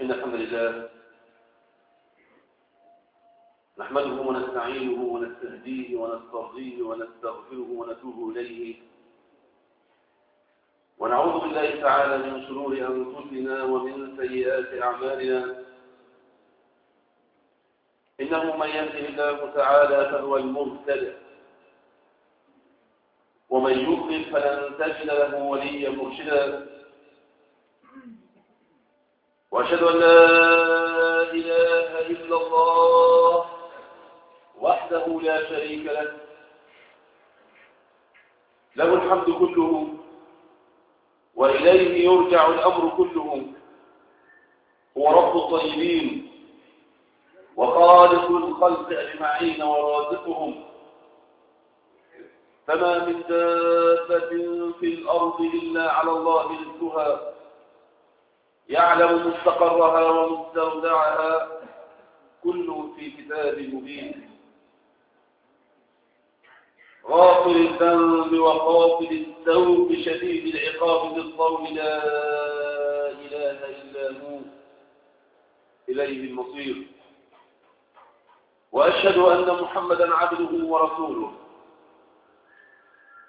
إن الحمد لله نحمده ونستعينه ونستهديه ونسترضيه ونستغفره ونتوب إليه ونعوذ بالله تعالى من شرور أنفسنا ومن سيئات أعمالنا. إنه من يهده الله تعالى فهو المهتد. ومن يضلل فلن تجد له وليا مرشدا. وأشهد أن لا إله إلا الله وحده لا شريك له. له الحمد كله. وإليه يرجع الأمر كله. هو رب الطيبين وخالق الخلق أجمعين ورازقهم فما من دابة في الأرض إلا على الله رزقها. يعلم مستقرها ومستودعها. كله في كتاب مبين. غافر الذنب وقابل التوب شديد العقاب بالقول لا إله إلا هو. إليه المصير. وأشهد أن محمدا عبده ورسوله.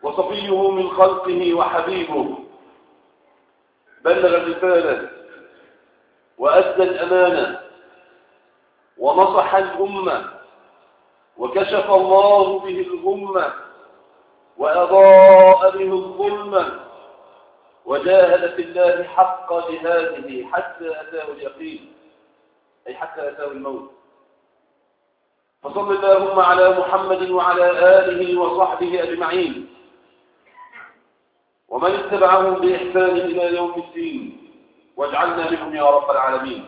وصفيه من خلقه وحبيبه. بلغ الرسالة وأدى الأمانة. ونصح الأمة. وكشف الله به الغمة وأضاء به الظلمة وجاهد في الله حق جهاده حتى أتاه اليقين أي حتى أتاه الموت. فصل اللهم على محمد وعلى آله وصحبه أجمعين. ومن اتبعهم بإحسان إلى يوم الدين واجعلنا منهم يا رب العالمين.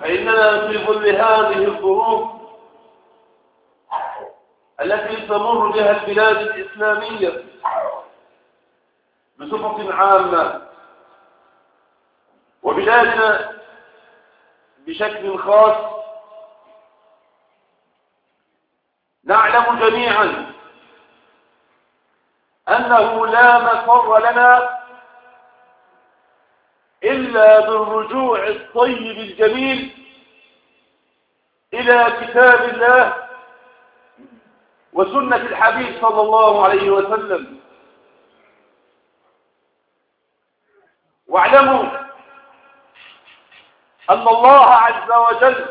فإننا في ظل هذه الظروف التي تمر بها البلاد الإسلامية بصفة عامة وبلادنا بشكل خاص نعلم جميعا أنه لا مفر لنا إلا بالرجوع الطيب الجميل إلى كتاب الله وسنة الحبيب صلى الله عليه وسلم. واعلموا أن الله عز وجل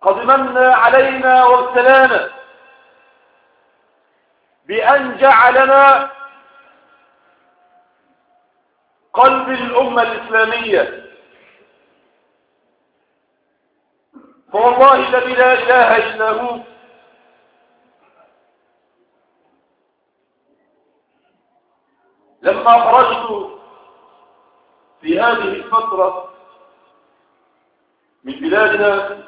قد من علينا وابتلانا بأن جعلنا قلب الأمة الإسلامية. فوالله الذي لا إله إلا هو. لما خرجت في هذه الفترة من بلادنا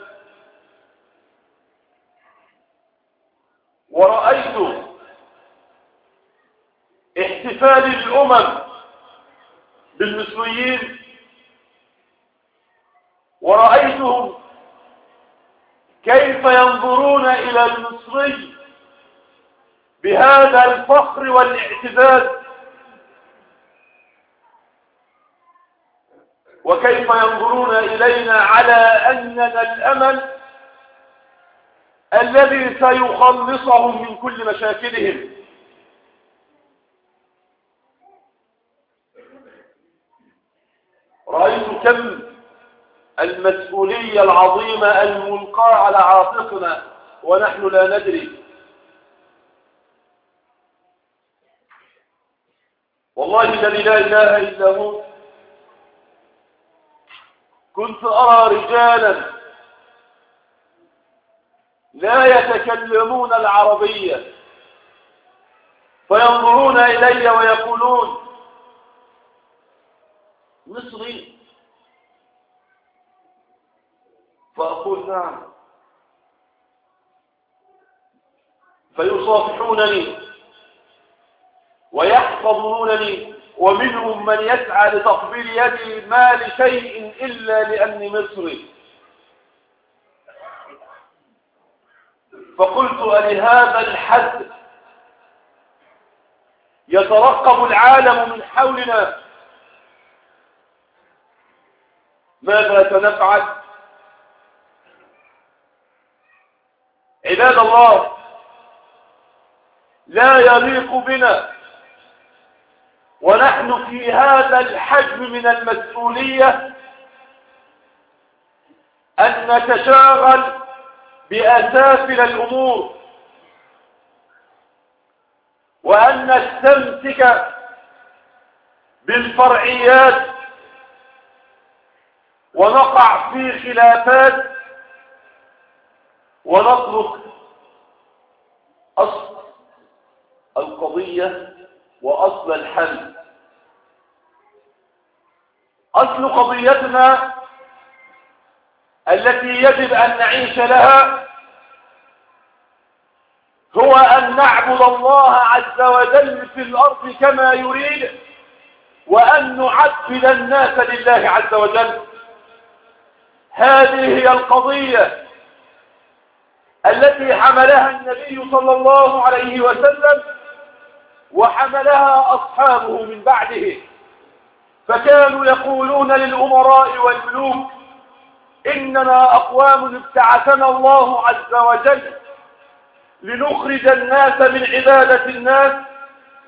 ورأيت احتفال الأمم بالمصريين ورأيتهم كيف ينظرون إلى المصري بهذا الفخر والاعتزاز. وكيف ينظرون إلينا على أننا الأمل الذي سيخلصهم من كل مشاكلهم. رأيت كم المسؤولية العظيمة الملقاة على عاتقنا ونحن لا ندري. والله الذي لا إله إلا هو. كنت أرى رجالا لا يتكلمون العربية فينظرون إلي ويقولون مصري فأقول نعم. فيصافحونني ويحفظونني ومنهم من يسعى لتقبيل يدي ما لشيء إلا لأني مصري. فقلت ألهذا الحد؟ يترقب العالم من حولنا. ماذا سنفعل عباد الله لا يليق بنا. ونحن في هذا الحجم من المسؤولية أن نتشاغل بأسافل الأمور وأن نستمسك بالفرعيات ونقع في خلافات ونترك أصل القضية وأصل الحل. أصل قضيتنا التي يجب أن نعيش لها هو أن نعبد الله عز وجل في الأرض كما يريد وأن نعبد الناس لله عز وجل. هذه هي القضية. التي حملها النبي صلى الله عليه وسلم وحملها أصحابه من بعده. فكانوا يقولون للأمراء والملوك إننا أقوام ابتعثنا الله عز وجل لنخرج الناس من عبادة الناس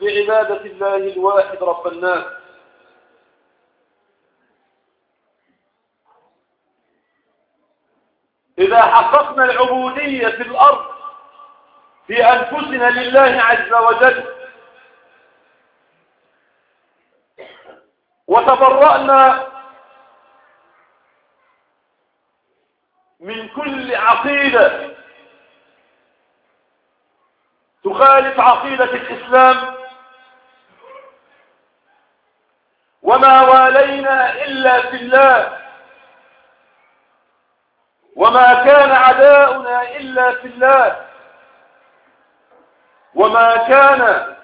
لعبادة الله الواحد رب الناس. إذا حققنا العبودية في الأرض في أنفسنا لله عز وجل وتبرأنا من كل عقيدة تخالف عقيدة الإسلام وما والينا إلا في الله وما كان عداؤنا إلا في الله. وما كان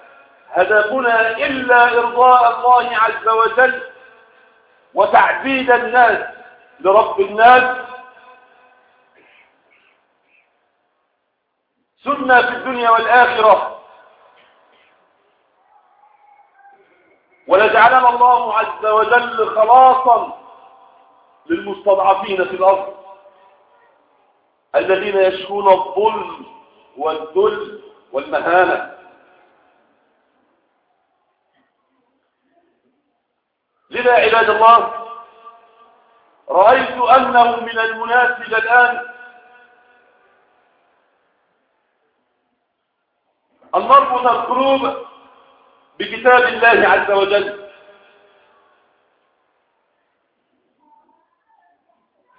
هدفنا إلا إرضاء الله عز وجل وتعبيد الناس لرب الناس. سنة في الدنيا والآخرة. ولجعلنا الله عز وجل خلاصا للمستضعفين في الأرض. الذين يشكون الظلم والذل والمهانة. لذا عباد الله رأيت أنه من المناسب الآن أن نربط القلوب بكتاب الله عز وجل.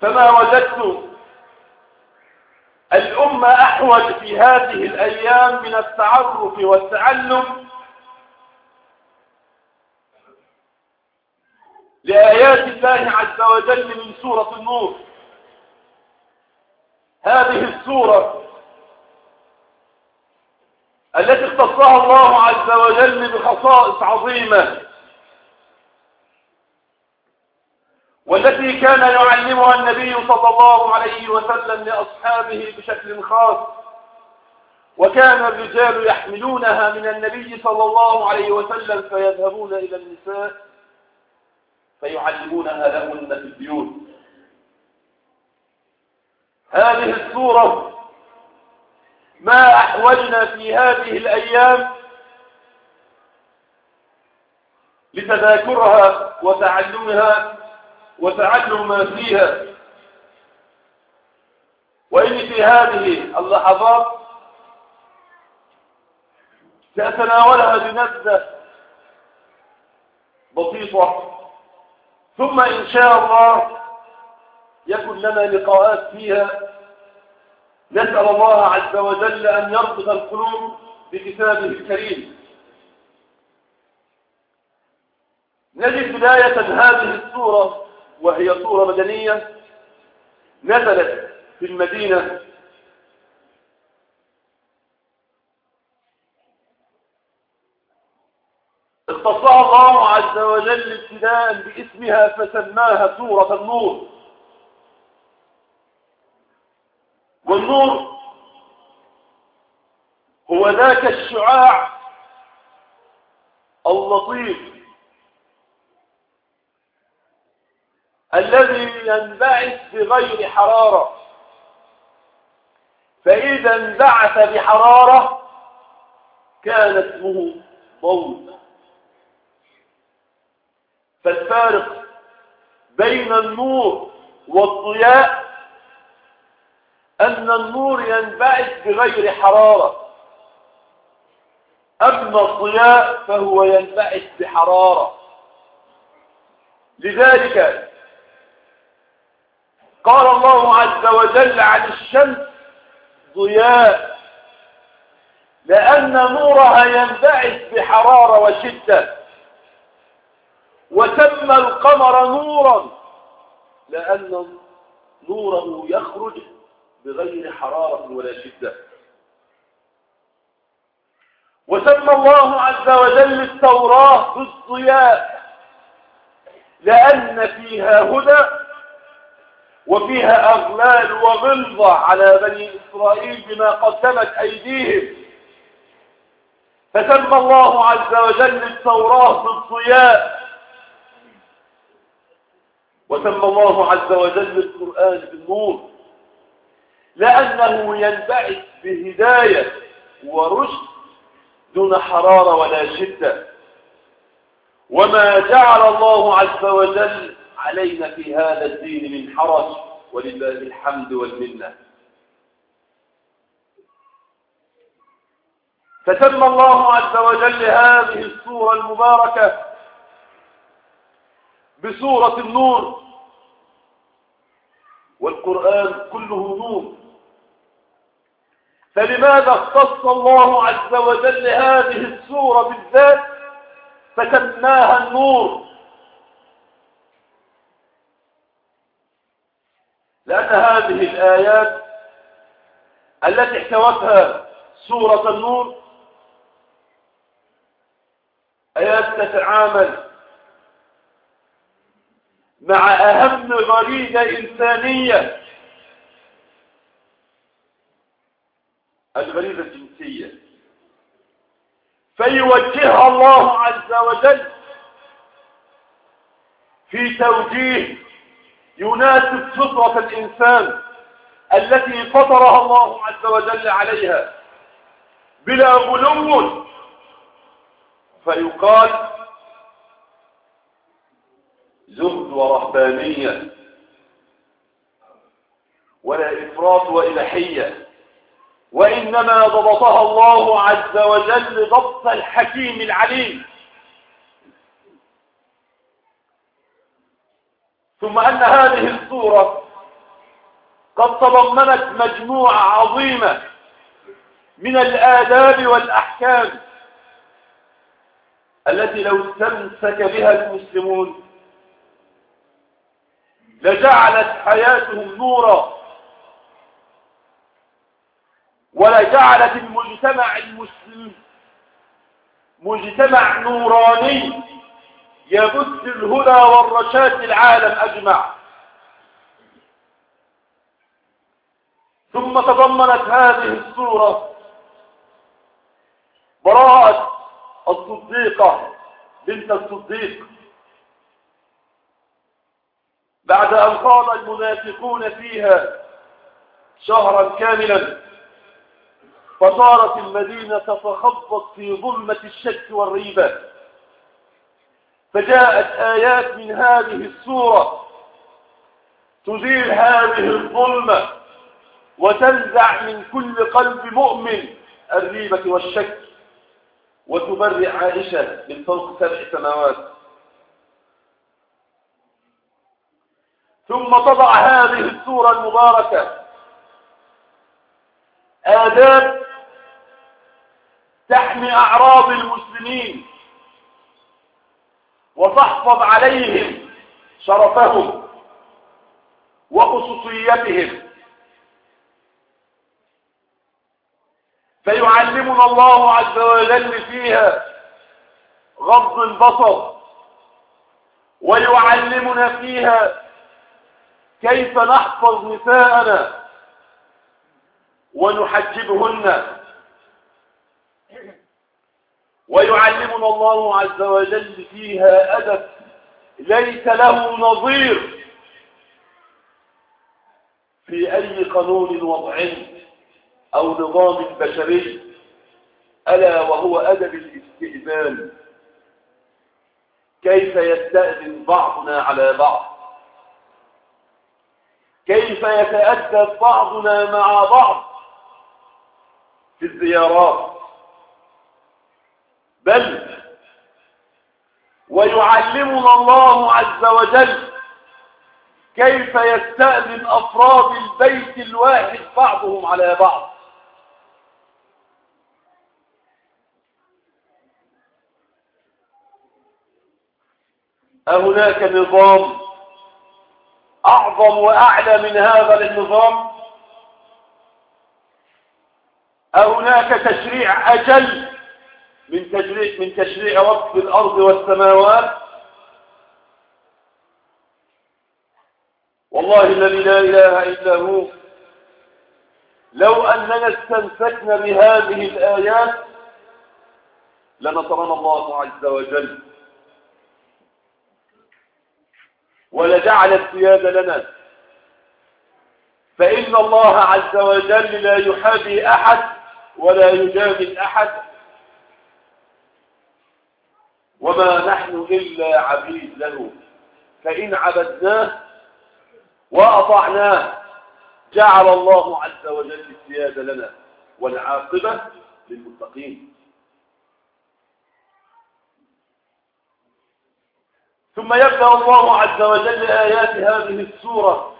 فما وجدت الأمة أحوج في هذه الأيام من التعرف والتعلم لآيات الله عز وجل من سورة النور. هذه السورة التي اختصها الله عز وجل بخصائص عظيمة. والتي كان يعلمها النبي صلى الله عليه وسلم لأصحابه بشكل خاص. وكان الرجال يحملونها من النبي صلى الله عليه وسلم فيذهبون إلى النساء فيعلمونها لهن في البيوت. هذه السورة ما أحوجنا في هذه الأيام لتذاكرها وتعلمها وتعلم ما فيها. وإن في هذه اللحظات سأتناولها بنبذة بسيطة. ثم إن شاء الله يكن لنا لقاءات فيها. نسأل الله عز وجل أن يربط القلوب بكتابه الكريم. نجد بداية هذه السورة وهي سورة مدنية نزلت في المدينة. اختصها الله عز وجل ابتداء باسمها فسماها سورة النور. والنور هو ذاك الشعاع اللطيف الذي ينبعث بغير حرارة. فإذا انبعث بحرارة كان اسمه ضوء فالفارق بين النور والضياء أن النور ينبعث بغير حرارة. أما الضياء فهو ينبعث بحرارة. لذلك قال الله عز وجل عن الشمس ضياء لأن نورها ينبعث بحرارة وشدة. وسمى القمر نورا لأن نوره يخرج بغير حرارة ولا شدة. وسمى الله عز وجل التوراة بالضياء لأن فيها هدى وفيها أغلال وغلظة على بني إسرائيل بما قدمت أيديهم. فسمى الله عز وجل التوراة بالضياء. وسمى الله عز وجل القرآن بالنور. لأنه ينبعث بهداية ورشد دون حرارة ولا شدة. وما جعل الله عز وجل علينا في هذا الدين من حرج ولله الحمد والمنة. فسمى الله عز وجل هذه السورة المباركة بسورة النور. والقرآن كله نور. فلماذا اختص الله عز وجل هذه السورة بالذات؟ فسماها النور. لأن هذه الآيات التي احتوتها سورة النور آيات تتعامل مع أهم غريزة إنسانية الغريزة الجنسية. فيوجهها الله عز وجل في توجيه يناسب فطرة الإنسان التي فطرها الله عز وجل عليها بلا غلو فيقال زهد ورهبانية ولا إفراط وإلحية وإنما ضبطها الله عز وجل ضبط الحكيم العليم. ثم أن هذه الصورة قد تضمنت مجموعة عظيمة من الآداب والأحكام التي لو استمسك بها المسلمون لجعلت حياتهم نورا ولجعلت المجتمع المسلم مجتمع نوراني يبث الهدى والرشاد للعالم أجمع. ثم تضمنت هذه السورة براءة الصديقة بنت الصديق. بعد أن خاض المنافقون فيها شهرا كاملا فصارت المدينة تتخبط في ظلمة الشك والريبة. فجاءت آيات من هذه السورة تزيل هذه الظلمة وتنزع من كل قلب مؤمن الريبة والشك وتبرئ عائشة من فوق سبع سماوات. ثم تضع هذه السورة المباركة آداب تحمي أعراض المسلمين وتحفظ عليهم شرفهم وخصوصيتهم. فيعلمنا الله عز وجل فيها غض البصر ويعلمنا فيها كيف نحفظ نساءنا ونحجبهن. ويعلمنا الله عز وجل فيها أدب. ليس له نظير في أي قانون وضعي أو نظام بشري ألا وهو أدب الاستئذان. كيف يستأذن بعضنا على بعض؟ كيف يتأدب بعضنا مع بعض في الزيارات؟ بل ويعلمنا الله عز وجل كيف يستأذن أفراد البيت الواحد بعضهم على بعض. أهناك نظام أعظم وأعلى من هذا النظام؟ أهناك تشريع أجل من تشريع, من تشريع وقف الأرض والسماوات. والله الذي لا إله إلا هو. لو أننا استمسكنا بهذه الآيات لنصرنا الله عز وجل. ولجعل السيادة لنا. فإن الله عز وجل لا يحابي أحد ولا يجامل أحد. وما نحن إلا عبيد له. فإن عبدناه وأطعناه جعل الله عز وجل السيادة لنا والعاقبة للمتقين. ثم يبدأ الله عز وجل آيات هذه السورة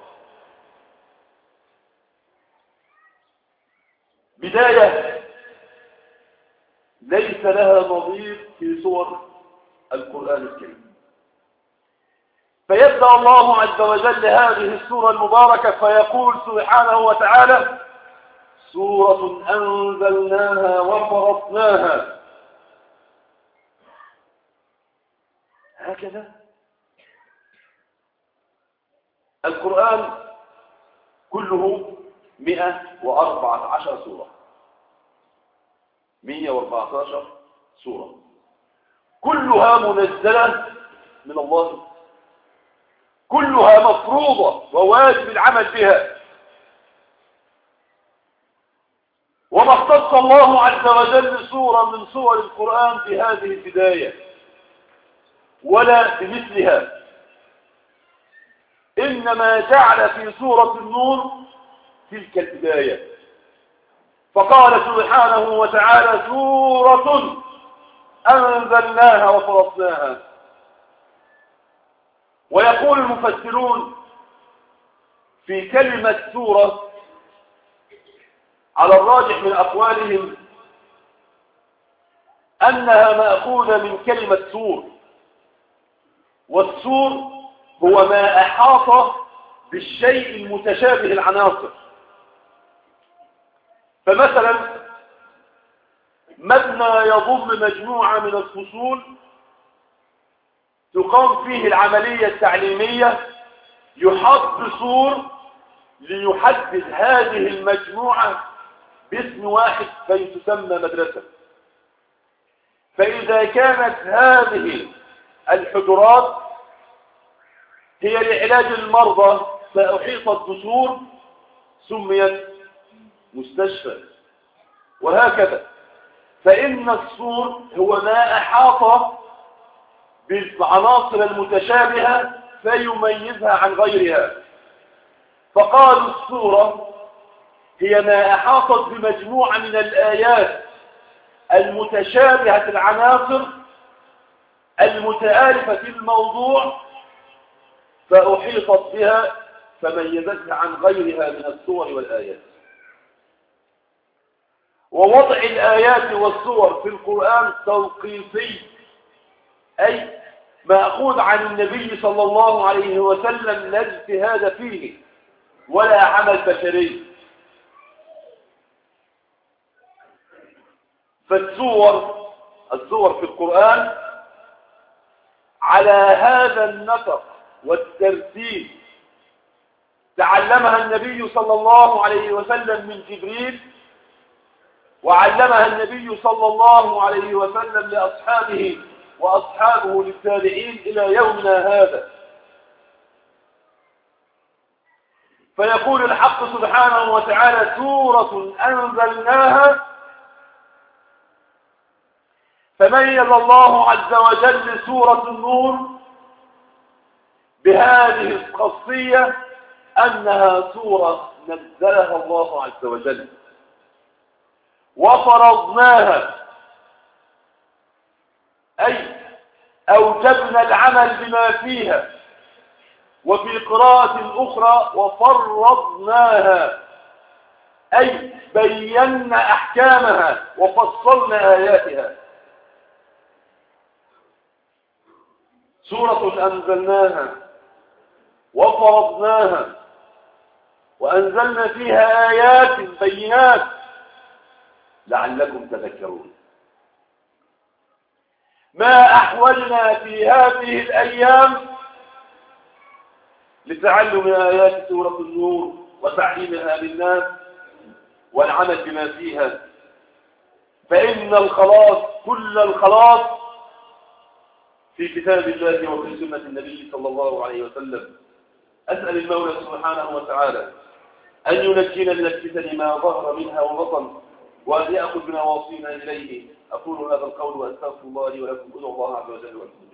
بداية ليس لها نظير في سور القرآن الكريم. فيبدأ الله عز وجل هذه السورة المباركة فيقول سبحانه وتعالى سورة أنزلناها وفرضناها هكذا. القرآن كله مئة وأربعة عشر سورة. مئة وأربعة عشر سورة. كلها منزلة من الله. كلها مفروضة وواجب العمل بها. وما اختص الله عز وجل سورة من سور القرآن بهذه البداية ولا بمثلها. إنما جعل في سورة النور تلك البداية. فقال سبحانه وتعالى سورة أنزلناها وفرضناها ويقول المفسرون في كلمة سورة على الراجح من أقوالهم أنها مأخوذة من كلمة سور. والسور هو ما أحاط بالشيء المتشابه العناصر. فمثلا مبنى يضم مجموعة من الفصول تقام فيه العملية التعليمية يحط بسور ليحدد هذه المجموعة باسم واحد كي تسمى مدرسة. فإذا كانت هذه الحجرات هي لعلاج المرضى فأحيطت بسور سميت مستشفى. وهكذا. فإن السور هو ما أحاط بالعناصر المتشابهة فيميزها عن غيرها. فقالوا السورة هي ما أحاطت بمجموعة من الآيات المتشابهة العناصر المتآلفة في الموضوع فأحيطت بها فميزتها عن غيرها من الصور والآيات. ووضع الآيات والصور في القرآن توقيفي أي مأخوذ عن النبي صلى الله عليه وسلم لا اجتهاد فيه ولا عمل بشري. فالسور السور في القرآن على هذا النطق والترتيب. تعلمها النبي صلى الله عليه وسلم من جبريل وعلمها النبي صلى الله عليه وسلم لأصحابه وأصحابه للتابعين إلى يومنا هذا. فيقول الحق سبحانه وتعالى سورة أنزلناها فميز الله عز وجل سورة النور بهذه الخاصية أنها سورة نزلها الله عز وجل. وفرضناها. أي أوجبنا العمل بما فيها. وفي قراءة أخرى وفرضناها. أي بينا أحكامها وفصلنا آياتها. سورة أنزلناها وفرضناها. وأنزلنا فيها آيات بينات. لعلكم تذكرون. ما أحولنا في هذه الأيام لتعلم آيات سورة النور وتعليمها للناس والعمل بما فيها. فإن الخلاص كل الخلاص في كتاب الله وفي سنة النبي صلى الله عليه وسلم. أسأل المولى سبحانه وتعالى أن ينجينا من الفتن ما ظهر منها وبطن. وأن يأخذ بنواصينا إليه. أقول هذا القول وأستغفر الله لي ولكم أدعو الله عز وجل وأنتم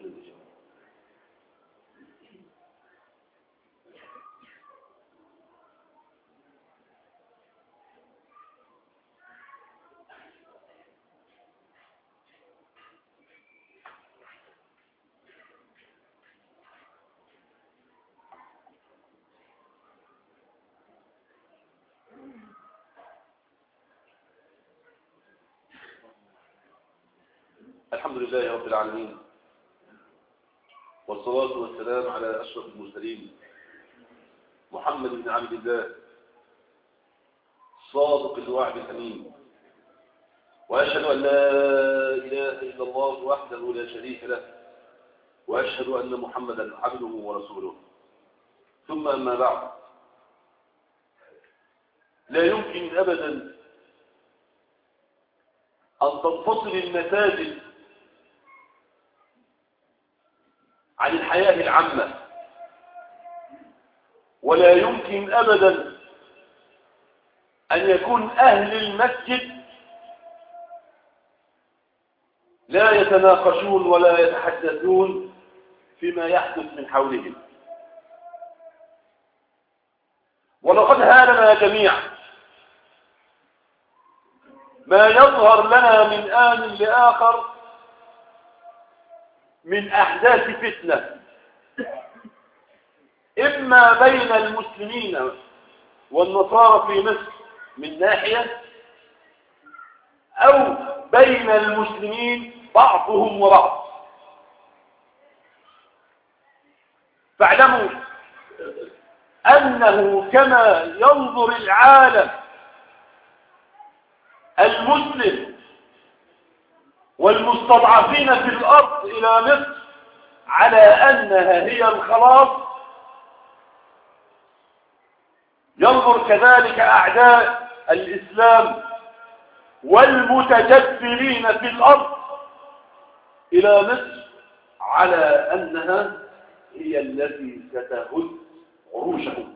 الحمد لله رب العالمين. والصلاة والسلام على أشرف المرسلين. محمد بن عبد الله صادق الوعد الأمين. وأشهد أن لا إله إلا الله وحده لا شريك له وأشهد أن محمدا عبده ورسوله. ثم أما بعد. لا يمكن أبدا أن تنفصل المساجد عن الحياة العامة. ولا يمكن أبدا أن يكون أهل المسجد لا يتناقشون ولا يتحدثون فيما يحدث من حولهم. ولقد هالنا جميعا ما يظهر لنا من آن لآخر من أحداث فتنة. إما بين المسلمين والنصارى في مصر من ناحية أو بين المسلمين بعضهم وبعض. فاعلموا أنه كما ينظر العالم المسلم والمستضعفين في الأرض إلى مصر على أنها هي الخلاص. ينظر كذلك أعداء الإسلام والمتجبرين في الأرض إلى مصر على أنها هي التي ستهد عروشهم.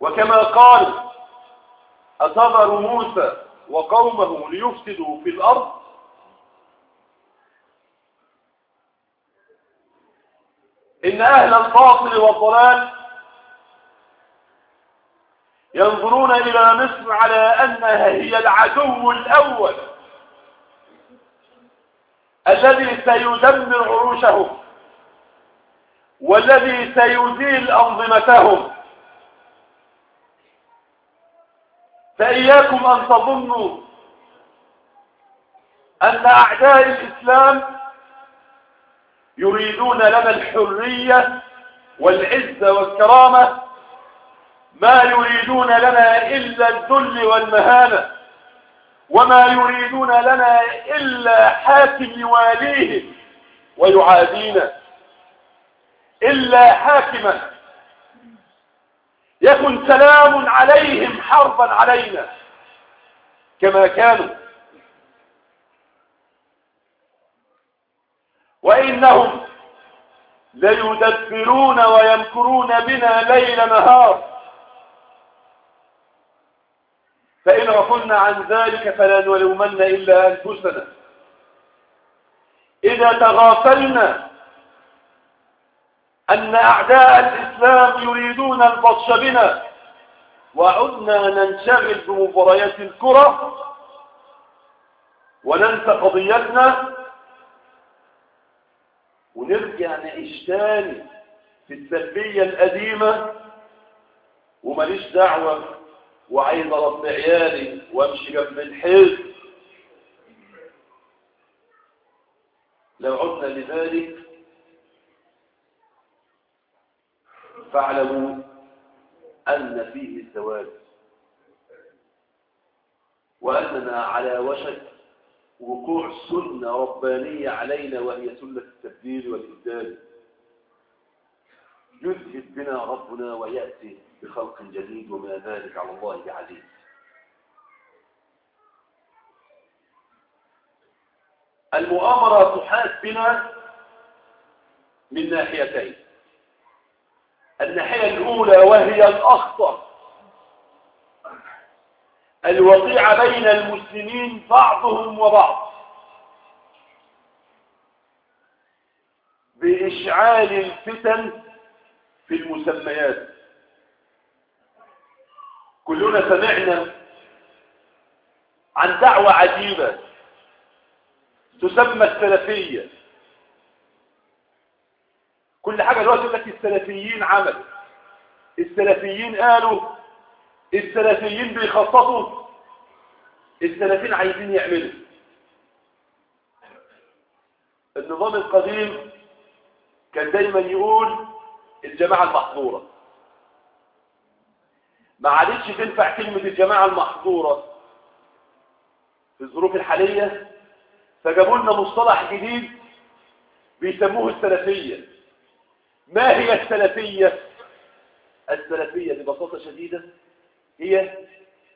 وكما قال أصبر موسى وقومه ليفسدوا في الأرض. إن أهل الباطل والضلال ينظرون إلى مصر على أنها هي العدو الأول الذي سيدمر عروشهم والذي سيزيل أنظمتهم. فإياكم أن تظنوا أن أعداء الإسلام يريدون لنا الحرية والعزة والكرامة ما يريدون لنا إلا الذل والمهانة وما يريدون لنا إلا حاكم يواليهم ويعادينا إلا حاكما يكن سلام عليهم حربا علينا. كما كانوا. وإنهم ليدبرون ويمكرون بنا ليل نهار. فإن غفلنا عن ذلك فلا نلومن إلا أنفسنا. إذا تغافلنا أن أعداء الإسلام يريدون البطش بنا. وعدنا ننشغل بمباريات الكرة وننسى قضيتنا ونرجع نعيش تاني في السلبية القديمة وماليش دعوة وعايز اربي عيالي وأمشي جنب الحزب. لو عدنا لذلك فاعلموا أن فيه الزواج وأننا على وشك وقوع سنة ربانية علينا وهي سنة التبديل والإبدال. يذهب بنا ربنا ويأتي بخلق جديد وما ذلك على الله بعزيز. المؤامرة تحاس بنا من ناحيتين. الناحية الأولى وهي الأخطر. الوقيعة بين المسلمين بعضهم وبعض. بإشعال الفتن في المسميات. كلنا سمعنا عن دعوة عجيبة تسمى السلفية. كل حاجة دلوقتي يقول لك السلفيين عملوا السلفيين قالوا السلفيين بيخصصوا السلفيين عايزين يعملوا. النظام القديم كان دايما يقول الجماعة المحظورة. ما عادتش تنفع كلمة الجماعة المحظورة في الظروف الحالية. فجابوا لنا مصطلح جديد بيسموه السلفية. ما هي السلفية؟ السلفية ببساطة شديدة هي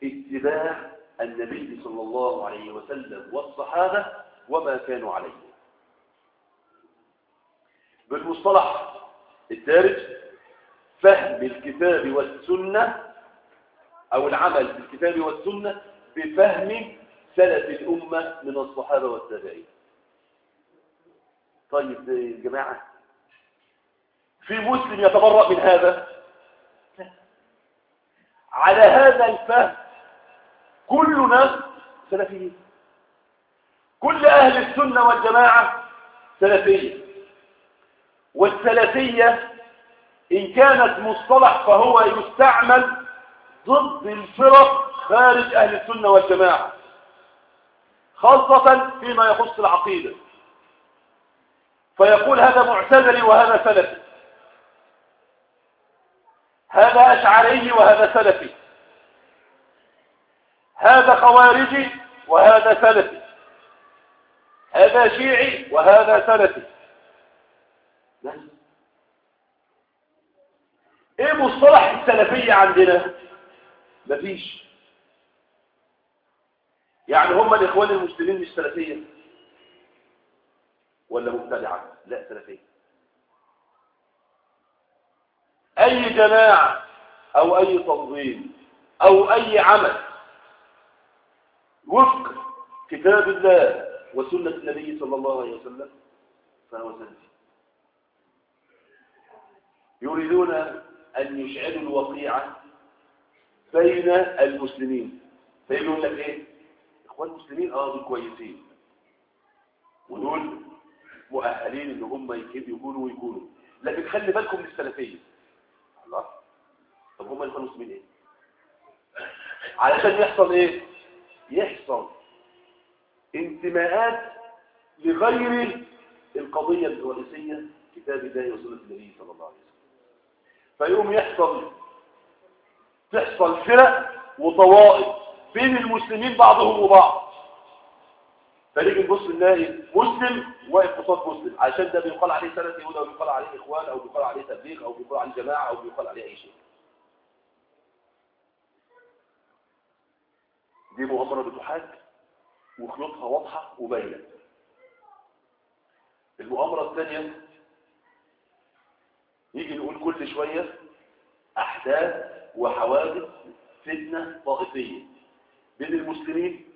اتباع النبي صلى الله عليه وسلم والصحابة وما كانوا عليه. بالمصطلح الدارج فهم الكتاب والسنة أو العمل بالكتاب والسنة بفهم سلف الأمة من الصحابة والتابعين. طيب يا جماعة في مسلم يتبرأ من هذا؟ على هذا الفهم كلنا سلفيين. كل أهل السنة والجماعة سلفية والسلفية إن كانت مصطلح فهو يستعمل ضد الفرق خارج أهل السنة والجماعة خاصة فيما يخص العقيدة. فيقول هذا معتزلي وهذا سلفي. هذا أشعري وهذا سلفي. هذا خوارجي وهذا سلفي. هذا شيعي وهذا سلفي. إيه مصطلح السلفية عندنا؟ مفيش. يعني هم الإخوان المسلمين مش سلفية؟ ولا مبتدعة؟ لا سلفية. أي جماعة أو أي تنظيم أو أي عمل وفق كتاب الله وسنة النبي صلى الله عليه وسلم فهو سلفي يريدون أن يشعلوا الوقيعة بين المسلمين. فيقول لك إيه؟ إخوان المسلمين آه دول كويسين. ودول مؤهلين إن هم يكونوا ويكونوا. لكن خلي بالكم من السلفية. الله. طب هم الإخوان المسلمين إيه؟ علشان يحصل إيه؟ يحصل انتماءات لغير القضية الرئيسية كتاب الله وسنة النبي صلى الله عليه وسلم. فيقوم يحصل تحصل فرق وطوائف بين المسلمين بعضهم وبعض. فنيجي نبص نلاقي مسلم واقف قصاد مسلم. عشان ده بيقال عليه سلفي وده بيقال عليه إخوان أو بيقال عليه تبليغ أو بيقال عليه جماعة أو بيقال عليه أي شيء. دي مؤامرة بتحاك وخيوطها واضحة وباينة. المؤامرة الثانية يجي نقول كل شوية أحداث وحوادث فتنة طائفية بين المسلمين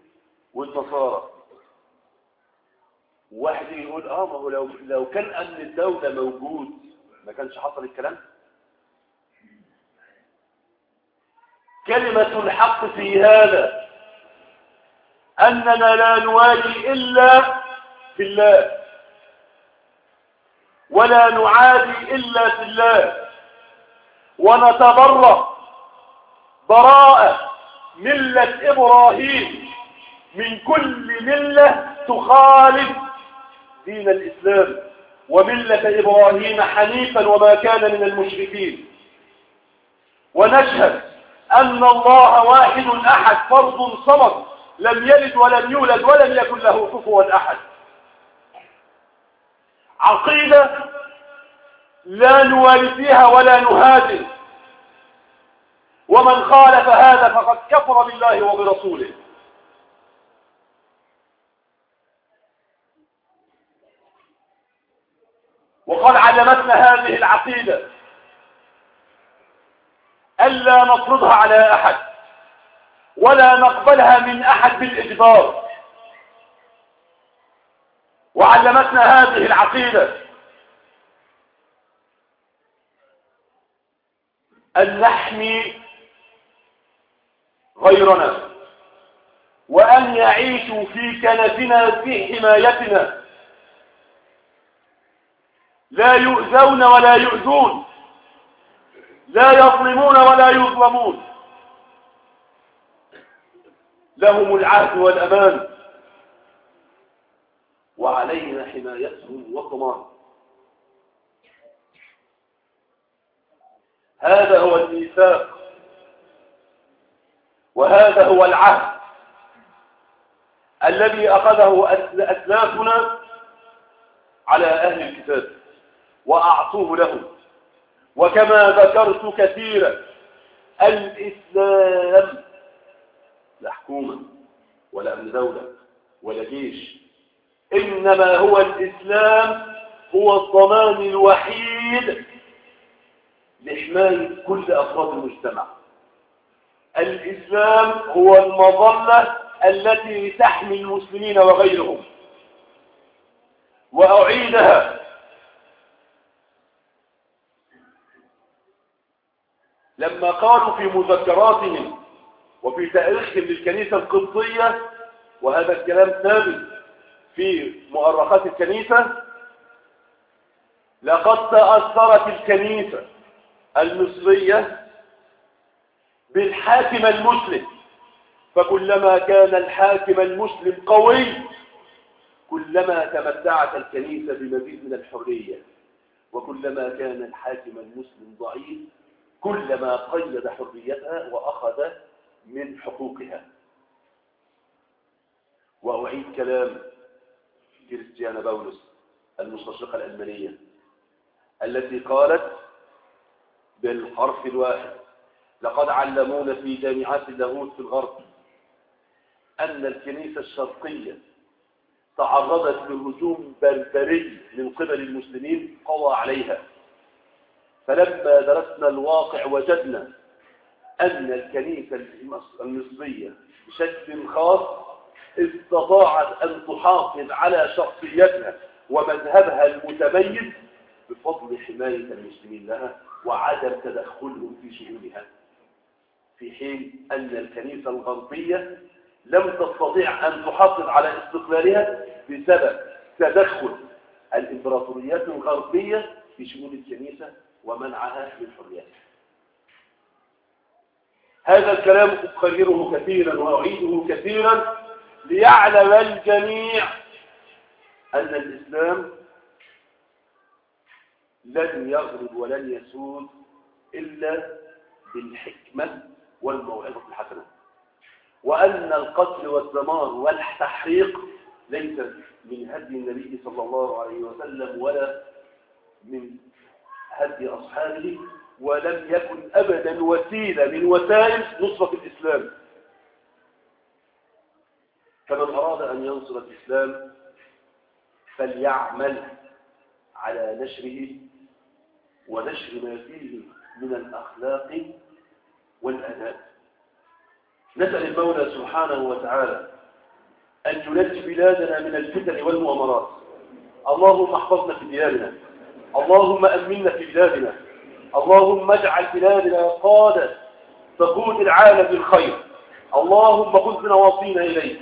والنصارى. واحد يقول آه ما هو لو لو كان أمن الدولة موجود ما كانش حصل الكلام؟ كلمة الحق في هذا أننا لا نوالي إلا في الله ولا نعادي إلا في الله ونتبرأ براءة ملة إبراهيم من كل ملة تخالف دين الإسلام وملة إبراهيم حنيفا وما كان من المشركين. ونشهد أن الله واحد أحد فرض صمد لم يلد ولم يولد ولم يكن له كفوا أحد. عقيدة لا نوالي فيها ولا نهادن ومن خالف هذا فقد كفر بالله وبرسوله. وقد علمتنا هذه العقيدة. ألا نفرضها على أحد ولا نقبلها من أحد بالإجبار. وعلمتنا هذه العقيدة أن نحمي غيرنا وأن يعيشوا في كنفنا في حمايتنا. لا يؤذون ولا يؤذون. لا يظلمون ولا يظلمون. لهم العهد والأمان. وعلينا حمايتهم والضمان هذا هو الميثاق. وهذا هو العهد. الذي أخذه أسلافنا على أهل الكتاب. وأعطوه لهم. وكما ذكرت كثيرا الإسلام لا حكومة ولا أمن دولة ولا جيش. إنما هو الإسلام هو الضمان الوحيد لحماية كل أفراد المجتمع. الإسلام هو المظلة التي تحمي المسلمين وغيرهم. وأعيدها لما قالوا في مذكراتهم وفي تاريخهم للكنيسة القبطية وهذا الكلام ثابت في مؤرخات الكنيسة لقد تأثرت الكنيسة المصرية بالحاكم المسلم. فكلما كان الحاكم المسلم قوي كلما تمتعت الكنيسة بمزيد من الحرية. وكلما كان الحاكم المسلم ضعيف كلما قيد حريتها وأخذ من حقوقها. وأعيد كلام كريستيانا باولوس المستشرقة الألمانية التي قالت بالحرف الواحد لقد علمونا في جامعات اللاهوت في الغرب أن الكنيسة الشرقية تعرضت لهجوم بربري من قبل المسلمين قضى عليها فلما درسنا الواقع وجدنا أن الكنيسة المصرية بشكل خاص استطاعت أن تحافظ على شخصيتها ومذهبها المتميز بفضل حماية المسلمين لها وعدم تدخلهم في شؤونها في حين أن الكنيسة الغربية لم تستطيع أن تحافظ على استقلالها بسبب تدخل الإمبراطوريات الغربية في شؤون الكنيسة ومنعها من حريتها. هذا الكلام أكرره كثيرا وأعيده كثيرا ليعلم الجميع أن الإسلام لن يغرب ولن يسود إلا بالحكمة والموعظة الحسنة وأن القتل والدمار والتحريق ليس من هدي النبي صلى الله عليه وسلم ولا من هدي أصحابه ولم يكن أبدا وسيلة من وسائل نصرة الإسلام. فمن أراد أن ينصر الإسلام فليعمل على نشره ونشر ما فيه من الأخلاق والأداب نسأل المولى سبحانه وتعالى أن ينجي بلادنا من الفتن والمؤامرات. اللهم احفظنا في ديارنا. اللهم أمنا في بلادنا. اللهم اجعل بلادنا قادة. تقود العالم بالخير. اللهم خذ بنواصينا إليك.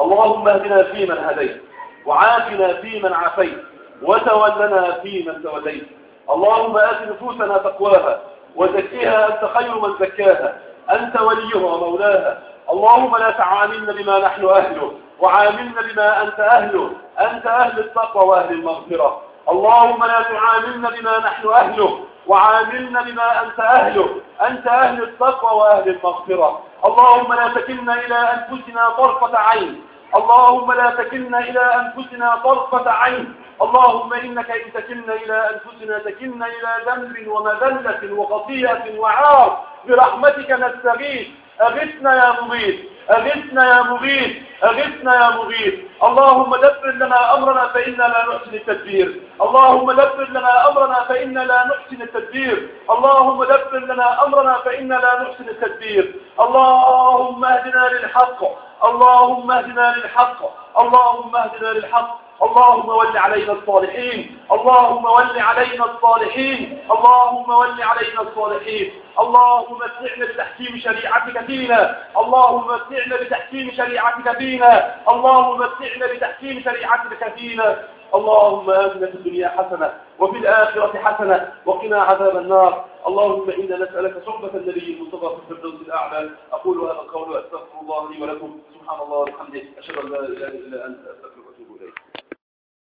اللهم اهدنا فيمن هديت. وعافنا فيمن عافيت. وتولنا فيمن توليت. اللهم آت نفوسنا تقواها. وزكيها أنت خير من زكاها. أنت وليها ومولاها. اللهم لا تعاملنا بما نحن أهله. وعاملنا بما أنت أهله. أنت أهل التقوى وأهل المغفرة. اللهم لا تعاملنا بما نحن أهله وعاملنا بما أنت أهله. أنت أهل التقوى وأهل المغفرة. اللهم لا تكلنا إلى أنفسنا طرفة عين. اللهم لا تكلنا إلى أنفسنا طرفة عين. اللهم إنك إن تكلنا إلى أنفسنا تكلنا إلى ذنب ومذلة وخطيئة وعار. برحمتك نستغيث. أغثنا يا مغيث. أغثنا يا مغيث أغثنا يا مغيث. اللهم دبر لنا أمرنا فإنا لا نحسن التدبير. اللهم دبر لنا أمرنا فإنا لا نحسن التدبير. اللهم دبر لنا أمرنا فإنا لا نحسن التدبير. اللهم اهدنا للحق. اللهم اهدنا للحق. اللهم اهدنا للحق. اللهم ول علينا الصالحين. اللهم ول علينا الصالحين. اللهم ول علينا الصالحين. اللهم متعنا بتحكيم شريعتك فينا اللهم متعنا بتحكيم شريعتك فينا اللهم متعنا بتحكيم شريعتك فينا اللهم آتنا في الدنيا حسنة وفي الآخرة حسنة وقنا عذاب النار. اللهم إنا نسألك صحبة النبي المصطفى في الفردوس الأعلى. أقول هذا القول وأستغفر الله لي ولكم. سبحان الله وبحمده أشهد أن لا إله إلا أنت.